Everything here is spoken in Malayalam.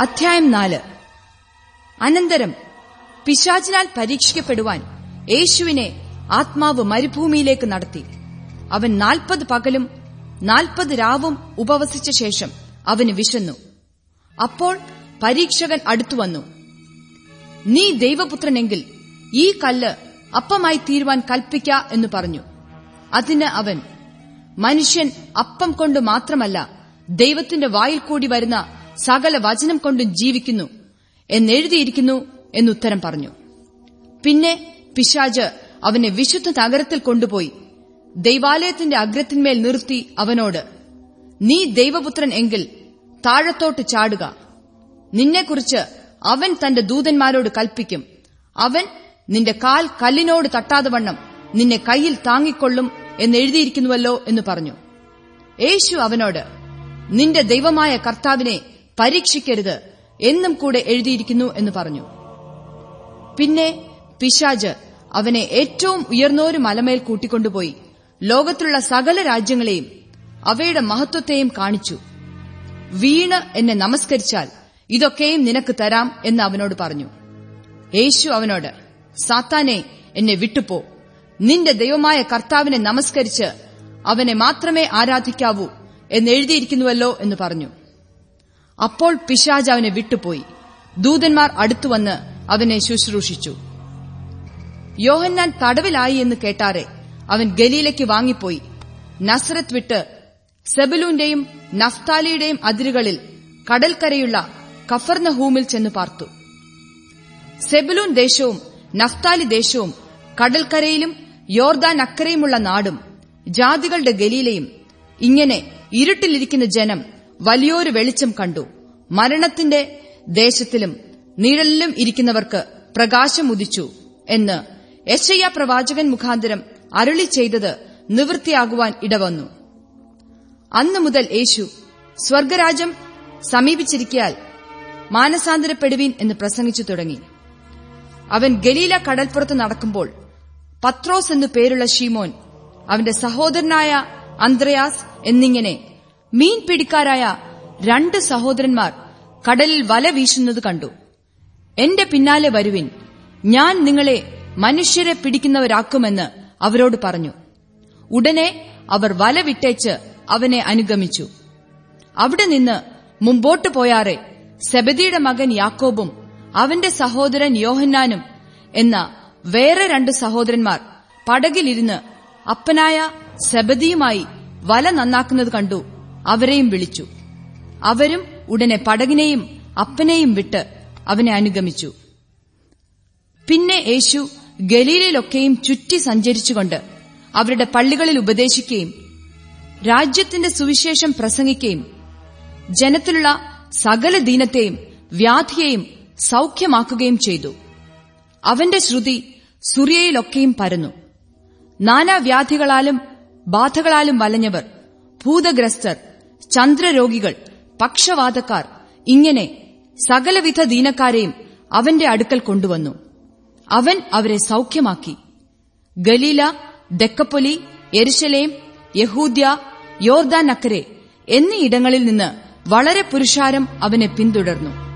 അധ്യായം നാല്. അനന്തരം പിശാചിനാൽ പരീക്ഷിക്കപ്പെടുവാൻ യേശുവിനെ ആത്മാവ് മരുഭൂമിയിലേക്ക് നടത്തി. അവൻ നാൽപ്പത് പകലും നാൽപ്പത് രാവും ഉപവസിച്ച ശേഷം അവന് വിശന്നു. അപ്പോൾ പരീക്ഷകൻ അടുത്തുവന്നു നീ ദൈവപുത്രനെങ്കിൽ ഈ കല്ല് അപ്പമായി തീരുവാൻ കൽപ്പിക്ക എന്ന് പറഞ്ഞു. അതിന് അവൻ മനുഷ്യൻ അപ്പം കൊണ്ട് മാത്രമല്ല ദൈവത്തിന്റെ വായിൽ കൂടി വരുന്ന സകല വചനം കൊണ്ടും ജീവിക്കുന്നു എന്നെഴുതിയിരിക്കുന്നു എന്നുത്തരം പറഞ്ഞു. പിന്നെ പിശാജ് അവനെ വിശുദ്ധ നഗരത്തിൽ കൊണ്ടുപോയി. ദൈവാലയത്തിന്റെ അഗ്രത്തിന്മേൽ നിർത്തി അവനോട് നീ ദൈവപുത്രൻ എങ്കിൽ താഴത്തോട്ട് ചാടുക. നിന്നെക്കുറിച്ച് അവൻ തന്റെ ദൂതന്മാരോട് കൽപ്പിക്കും. അവൻ നിന്റെ കാൽ കല്ലിനോട് തട്ടാതെ വണ്ണം നിന്നെ കയ്യിൽ താങ്ങിക്കൊള്ളും എന്നെഴുതിയിരിക്കുന്നുവല്ലോ എന്ന് പറഞ്ഞു. യേശു അവനോട് നിന്റെ ദൈവമായ കർത്താവിനെ പരീക്ഷിക്കരുത് എന്നും കൂടെ എഴുതിയിരിക്കുന്നു എന്ന് പറഞ്ഞു. പിന്നെ പിശാജ് അവനെ ഏറ്റവും ഉയർന്നൊരു മലമേൽ കൂട്ടിക്കൊണ്ടുപോയി. ലോകത്തിലുള്ള സകല രാജ്യങ്ങളെയും അവയുടെ മഹത്വത്തെയും കാണിച്ചു. വീണ് എന്നെ നമസ്കരിച്ചാൽ ഇതൊക്കെയും നിനക്ക് തരാം എന്ന് അവനോട് പറഞ്ഞു. യേശു അവനോട് സാത്താനെ എന്നെ വിട്ടുപോ. നിന്റെ ദൈവമായ കർത്താവിനെ നമസ്കരിച്ച് അവനെ മാത്രമേ ആരാധിക്കാവൂ എന്നെഴുതിയിരിക്കുന്നുവല്ലോ എന്ന് പറഞ്ഞു. അപ്പോൾ പിശാജ് അവനെ വിട്ടുപോയി. ദൂതന്മാർ അടുത്തുവന്ന് അവനെ ശുശ്രൂഷിച്ചു. യോഹന്നാൻ തടവിലായി എന്ന് കേട്ടാറെ അവൻ ഗലീലയ്ക്ക് വാങ്ങിപ്പോയി. നസ്രത്ത് വിട്ട് സെബലൂന്റെയും നഫ്താലിയുടെയും അതിരുകളിൽ കടൽക്കരയുള്ള കഫർനഹൂമിൽ ചെന്ന് പാർത്തു. സെബലൂൻ ദേശവും നഫ്താലി ദേശവും കടൽക്കരയിലും യോർദാൻ അക്കരയുമുള്ള നാടും ജാതികളുടെ ഗലീലയും ഇങ്ങനെ ഇരുട്ടിലിരിക്കുന്ന ജനം വലിയൊരു വെളിച്ചം കണ്ടു. മരണത്തിന്റെ ദേശത്തിലും നിഴലിലും ഇരിക്കുന്നവർക്ക് പ്രകാശം ഉദിച്ചു എന്ന് യശയ്യ പ്രവാചകൻ മുഖാന്തരം അരുളി ചെയ്തത് നിവൃത്തിയാകുവാൻ ഇടവന്നു. അന്നു മുതൽ യേശു സ്വർഗരാജ്യം സമീപിച്ചിരിക്കയാൽ മാനസാന്തരപ്പെടുവീൻ എന്ന് പ്രസംഗിച്ചു തുടങ്ങി. അവൻ ഗലീല കടൽപ്പുറത്ത് നടക്കുമ്പോൾ പത്രോസ് എന്നു പേരുള്ള ഷീമോൻ അവന്റെ സഹോദരനായ അന്ത്രയാസ് എന്നിങ്ങനെ മീൻ പിടിക്കാരായ രണ്ട് സഹോദരന്മാർ കടലിൽ വല വീശുന്നത് കണ്ടു. എന്റെ പിന്നാലെ വരുവിൻ. ഞാൻ നിങ്ങളെ മനുഷ്യരെ പിടിക്കുന്നവരാക്കുമെന്ന് അവരോട് പറഞ്ഞു. ഉടനെ അവർ വല വിട്ടേച്ച് അവനെ അനുഗമിച്ചു. അവിടെ നിന്ന് മുമ്പോട്ട് പോയാറെ സെബദിയുടെ മകൻ യാക്കോബും അവന്റെ സഹോദരൻ യോഹന്നാനും എന്ന വേറെ രണ്ട് സഹോദരന്മാർ പടകിലിരുന്ന് അപ്പനായ സെബദിയുമായി വല നന്നാക്കുന്നത് കണ്ടു. അവരെയും വിളിച്ചു. അവരും ഉടനെ പടകിനെയും അപ്പനെയും വിട്ട് അവനെ അനുഗമിച്ചു. പിന്നെ യേശു ഗലീലയിലൊക്കെയും ചുറ്റി സഞ്ചരിച്ചുകൊണ്ട് അവരുടെ പള്ളികളിൽ ഉപദേശിക്കുകയും രാജ്യത്തിന്റെ സുവിശേഷം പ്രസംഗിക്കുകയും ജനത്തിലുള്ള സകല ദീനത്തെയും വ്യാധിയെയും സൌഖ്യമാക്കുകയും ചെയ്തു. അവന്റെ ശ്രുതി സുറിയയിലൊക്കെയും പരന്നു. നാനാവ്യാധികളാലും ബാധകളാലും വലഞ്ഞവർ ഭൂതഗ്രസ്തർ ചന്ദ്രരോഗികൾ പക്ഷവാതക്കാർ ഇങ്ങനെ സകലവിധ ദീനക്കാരെയും അവന്റെ അടുക്കൽ കൊണ്ടുവന്നു. അവൻ അവരെ സൌഖ്യമാക്കി. ഗലീല ദക്കപ്പൊലി എരിശലേം യഹൂദ്യ യോർദാൻ അക്കരെ എന്നീ ഇടങ്ങളിൽ നിന്ന് വളരെ പുരുഷാരം അവനെ പിന്തുടർന്നു.